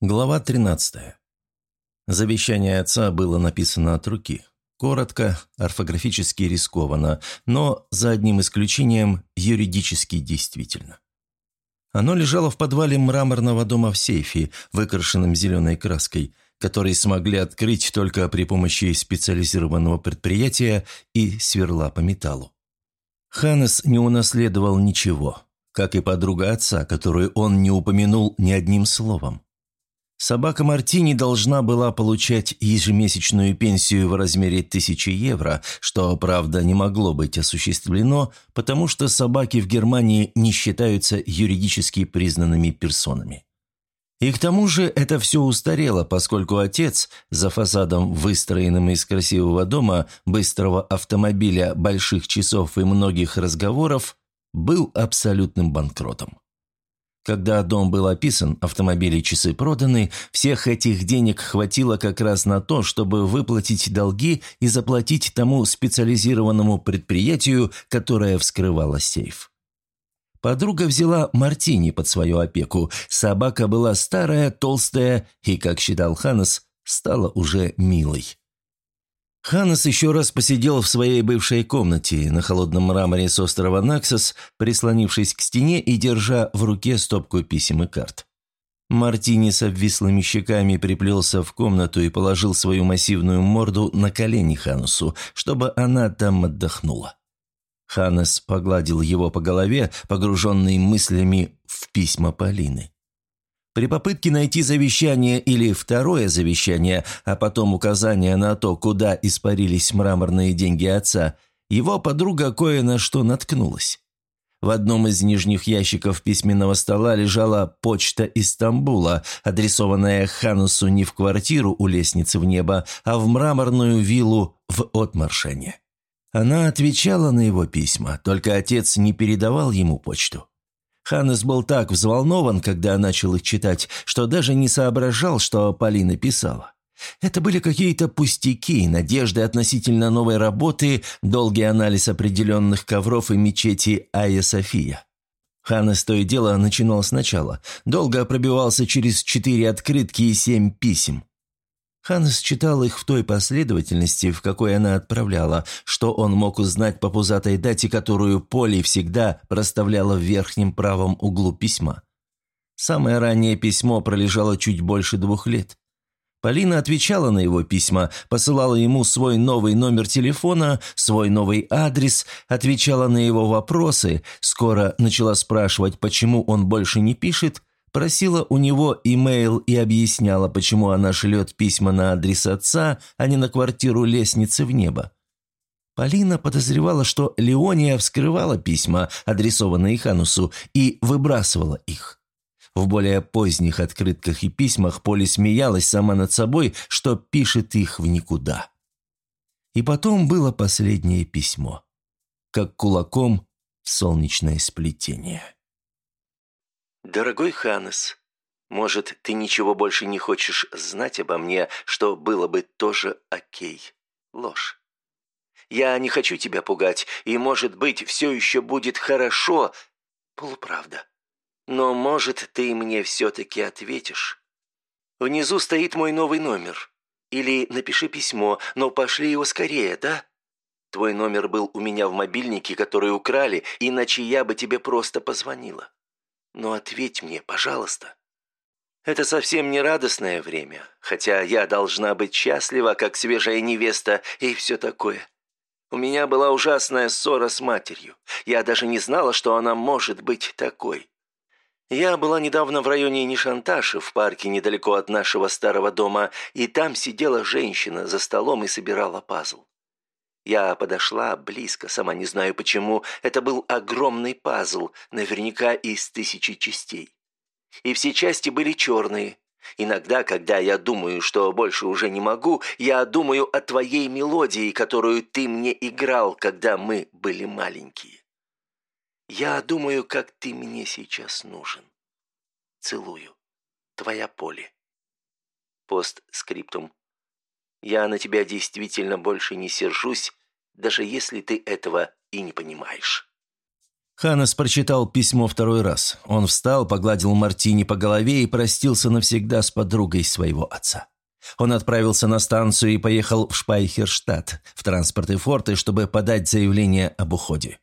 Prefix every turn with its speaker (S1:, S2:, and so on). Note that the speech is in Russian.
S1: Глава 13. Завещание отца было написано от руки. Коротко, орфографически рискованно, но, за одним исключением, юридически действительно. Оно лежало в подвале мраморного дома в сейфе, выкрашенном зеленой краской, который смогли открыть только при помощи специализированного предприятия и сверла по металлу. Ханнес не унаследовал ничего, как и подруга отца, которую он не упомянул ни одним словом. Собака Мартини должна была получать ежемесячную пенсию в размере тысячи евро, что, правда, не могло быть осуществлено, потому что собаки в Германии не считаются юридически признанными персонами. И к тому же это все устарело, поскольку отец, за фасадом, выстроенным из красивого дома, быстрого автомобиля, больших часов и многих разговоров, был абсолютным банкротом. Когда дом был описан, автомобили и часы проданы, всех этих денег хватило как раз на то, чтобы выплатить долги и заплатить тому специализированному предприятию, которое вскрывало сейф. Подруга взяла Мартини под свою опеку. Собака была старая, толстая и, как считал Ханнес, стала уже милой. Ханнес еще раз посидел в своей бывшей комнате на холодном мраморе с острова Наксос, прислонившись к стене и держа в руке стопку писем и карт. Мартини с обвислыми щеками приплелся в комнату и положил свою массивную морду на колени Ханусу, чтобы она там отдохнула. Ханнес погладил его по голове, погруженный мыслями в письма Полины. При попытке найти завещание или второе завещание, а потом указание на то, куда испарились мраморные деньги отца, его подруга кое на что наткнулась. В одном из нижних ящиков письменного стола лежала почта из адресованная Ханусу не в квартиру у лестницы в небо, а в мраморную виллу в Отмаршене. Она отвечала на его письма, только отец не передавал ему почту. Ханнес был так взволнован, когда начал их читать, что даже не соображал, что Полина писала. Это были какие-то пустяки, надежды относительно новой работы, долгий анализ определенных ковров и мечети Айя София. Ханнес то и дело начинал сначала. Долго пробивался через четыре открытки и семь писем. Ханс читал их в той последовательности, в какой она отправляла, что он мог узнать по пузатой дате, которую Поли всегда проставляла в верхнем правом углу письма. Самое раннее письмо пролежало чуть больше двух лет. Полина отвечала на его письма, посылала ему свой новый номер телефона, свой новый адрес, отвечала на его вопросы, скоро начала спрашивать, почему он больше не пишет, Просила у него имейл и объясняла, почему она шлет письма на адрес отца, а не на квартиру лестницы в небо. Полина подозревала, что Леония вскрывала письма, адресованные Ханусу, и выбрасывала их. В более поздних открытках и письмах Поли смеялась сама над собой, что пишет их в никуда. И потом было последнее письмо. Как кулаком в солнечное сплетение.
S2: «Дорогой Ханнес, может, ты ничего больше не хочешь знать обо мне, что было бы тоже окей. Ложь. Я не хочу тебя пугать, и, может быть, все еще будет хорошо. Полуправда. Но, может, ты мне все-таки ответишь. Внизу стоит мой новый номер. Или напиши письмо, но пошли его скорее, да? Твой номер был у меня в мобильнике, который украли, иначе я бы тебе просто позвонила. Но ответь мне, пожалуйста. Это совсем не радостное время, хотя я должна быть счастлива, как свежая невеста и все такое. У меня была ужасная ссора с матерью. Я даже не знала, что она может быть такой. Я была недавно в районе Нишанташи, в парке недалеко от нашего старого дома, и там сидела женщина за столом и собирала пазл. Я подошла близко, сама не знаю почему. Это был огромный пазл, наверняка из тысячи частей. И все части были черные. Иногда, когда я думаю, что больше уже не могу, я думаю о твоей мелодии, которую ты мне играл, когда мы были маленькие. Я думаю, как ты мне сейчас нужен. Целую. Твоя Поли. Постскриптум. Я на тебя действительно больше не сержусь, даже если ты этого и не понимаешь.
S1: Ханнес прочитал письмо второй раз. Он встал, погладил Мартини по голове и простился навсегда с подругой своего отца. Он отправился на станцию и поехал в Шпайхерштадт, в транспорт и форты, чтобы подать заявление об уходе.